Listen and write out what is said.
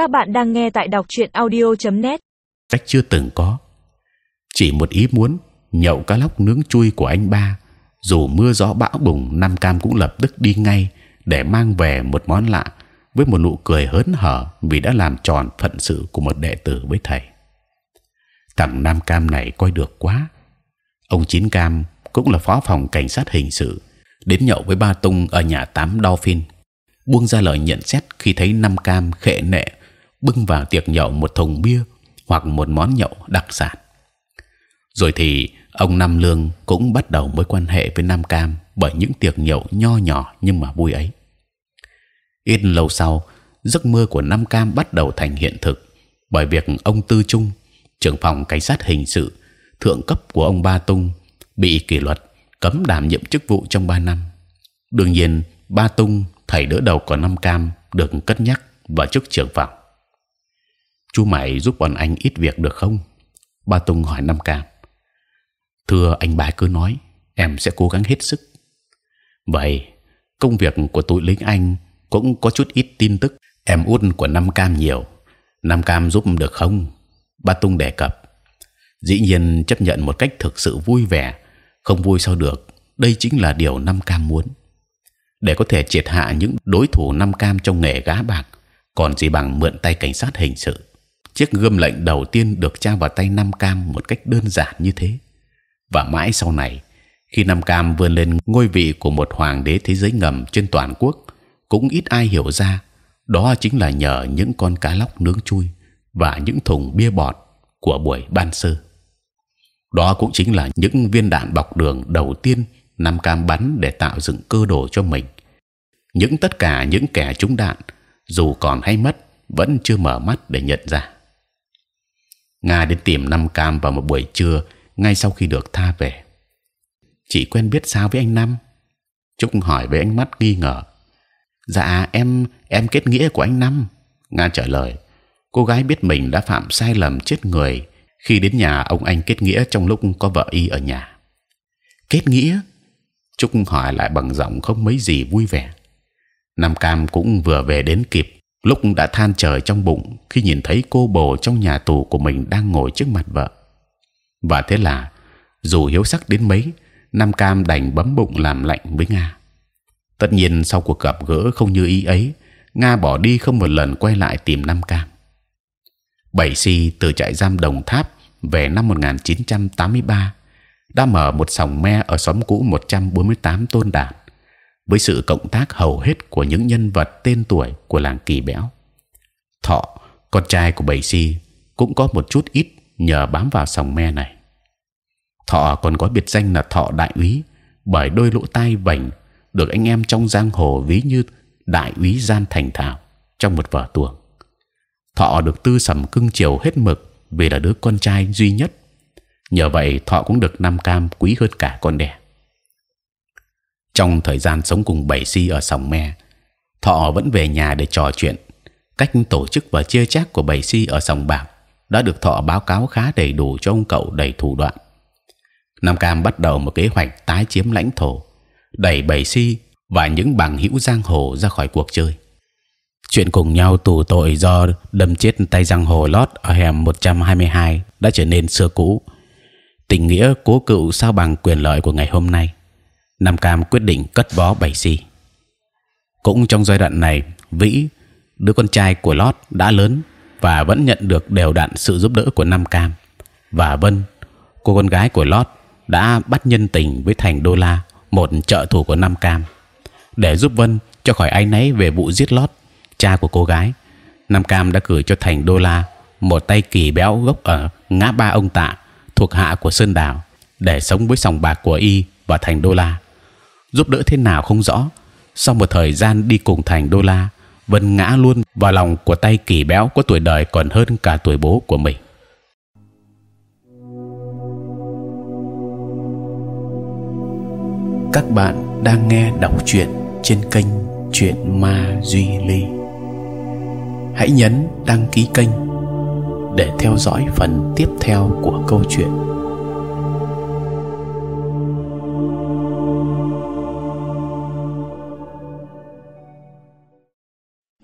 Các bạn đang nghe tại đọc truyện audio.net. cách chưa từng có. Chỉ một ý muốn nhậu cá lóc nướng chui của anh ba, dù mưa gió bão bùng, Nam Cam cũng lập tức đi ngay để mang về một món lạ với một nụ cười hớn hở vì đã làm tròn phận sự của một đệ tử với thầy. Thằng Nam Cam này coi được quá. Ông Chín Cam cũng là phó phòng cảnh sát hình sự đến nhậu với ba tung ở nhà tám Dolphin buông ra lời nhận xét khi thấy Nam Cam khệ nệ bưng vào tiệc nhậu một thùng bia hoặc một món nhậu đặc sản. Rồi thì ông Nam Lương cũng bắt đầu mối quan hệ với Nam Cam bởi những tiệc nhậu nho nhỏ nhưng mà vui ấy. Ít lâu sau, giấc mơ của Nam Cam bắt đầu thành hiện thực bởi việc ông Tư Trung, trưởng phòng cảnh sát hình sự thượng cấp của ông Ba Tung bị kỷ luật cấm đảm nhiệm chức vụ trong 3 năm. Đương nhiên, Ba Tung thầy đỡ đầu của Nam Cam được cất nhắc vào chức trưởng phòng. Chú mày giúp bọn anh ít việc được không? Ba Tung hỏi Nam Cam. Thưa anh bà cứ nói, em sẽ cố gắng hết sức. Vậy công việc của tụi lính anh cũng có chút ít tin tức. Em út của Nam Cam nhiều, Nam Cam giúp được không? Ba Tung đề cập. Dĩ nhiên chấp nhận một cách thực sự vui vẻ, không vui sao được. Đây chính là điều Nam Cam muốn. Để có thể triệt hạ những đối thủ Nam Cam trong nghề gá bạc, còn gì bằng mượn tay cảnh sát hình sự. Chiếc gươm lệnh đầu tiên được trao vào tay Nam Cam một cách đơn giản như thế. Và mãi sau này, khi Nam Cam vươn lên ngôi vị của một hoàng đế thế giới ngầm trên toàn quốc, cũng ít ai hiểu ra đó chính là nhờ những con cá lóc nướng chui và những thùng bia bọt của buổi ban sơ. Đó cũng chính là những viên đạn bọc đường đầu tiên Nam Cam bắn để tạo dựng cơ đồ cho mình. Những tất cả những kẻ trúng đạn, dù còn hay mất, vẫn chưa mở mắt để nhận ra. Nga đến tìm Nam Cam vào một buổi trưa, ngay sau khi được tha về. Chị quen biết sao với anh Năm? Trúc hỏi với ánh mắt nghi ngờ. Dạ em em kết nghĩa của anh Năm. Nga trả lời. Cô gái biết mình đã phạm sai lầm chết người khi đến nhà, ông anh kết nghĩa trong lúc có vợ y ở nhà. Kết nghĩa? Trúc hỏi lại bằng giọng không mấy gì vui vẻ. Nam Cam cũng vừa về đến kịp lúc đã than trời trong bụng khi nhìn thấy cô bồ trong nhà tù của mình đang ngồi trước mặt vợ. Và thế là dù hiếu sắc đến mấy, Nam Cam đành bấm bụng làm lạnh với Nga. Tất nhiên sau cuộc gặp gỡ không như ý ấy, Nga bỏ đi không một lần quay lại tìm Nam Cam. Bảy si từ trại giam Đồng Tháp về năm 1983 đã mở một sòng me ở xóm cũ 148 tôn đạt với sự cộng tác hầu hết của những nhân vật tên tuổi của làng Kỳ Béo. Thọ, con trai của Bảy Si, cũng có một chút ít nhờ bám vào sòng me này. Thọ còn có biệt danh là Thọ Đại úy bởi đôi lỗ tai vảnh được anh em trong giang hồ ví như đại úy gian thành thạo trong một vở tuồng. Thọ được tư sầm cưng chiều hết mực vì là đứa con trai duy nhất. Nhờ vậy Thọ cũng được Nam Cam quý hơn cả con đẻ. Trong thời gian sống cùng bảy si ở sòng me, Thọ vẫn về nhà để trò chuyện. Cách tổ chức và chia chác của bảy si ở sòng bạc đã được Thọ báo cáo khá đầy đủ cho ông cậu đầy thủ đoạn. Nam Cam bắt đầu một kế hoạch tái chiếm lãnh thổ, đẩy bảy si và những bằng hữu giang hồ ra khỏi cuộc chơi. Chuyện cùng nhau tù tội do đâm chết tay giang hồ lót ở hẻm 122 đã trở nên xưa cũ. Tình nghĩa cố cựu sao bằng quyền lợi của ngày hôm nay. Nam Cam quyết định cất bó bảy si. Cũng trong giai đoạn này, Vĩ, đứa con trai của lót đã lớn và vẫn nhận được đều đặn sự giúp đỡ của Nam Cam và Vân, cô con gái của lót đã bắt nhân tình với Thành Đô La, một trợ thủ của Nam Cam, để giúp Vân cho khỏi áy náy về vụ giết lót cha của cô gái. Nam Cam đã gửi cho Thành Đô La một tay kỳ béo gốc ở ngã ba ông Tạ thuộc hạ của Sơn Đào để sống với sòng bạc của y và Thành Đô La. Giúp đỡ thế nào không rõ. Sau một thời gian đi cùng Thành Đô La, Vân ngã luôn vào lòng của tay kỳ béo có tuổi đời còn hơn cả tuổi bố của mình. Các bạn đang nghe đọc truyện trên kênh Chuyện Ma Duy Ly. Hãy nhấn đăng ký kênh để theo dõi phần tiếp theo của câu chuyện.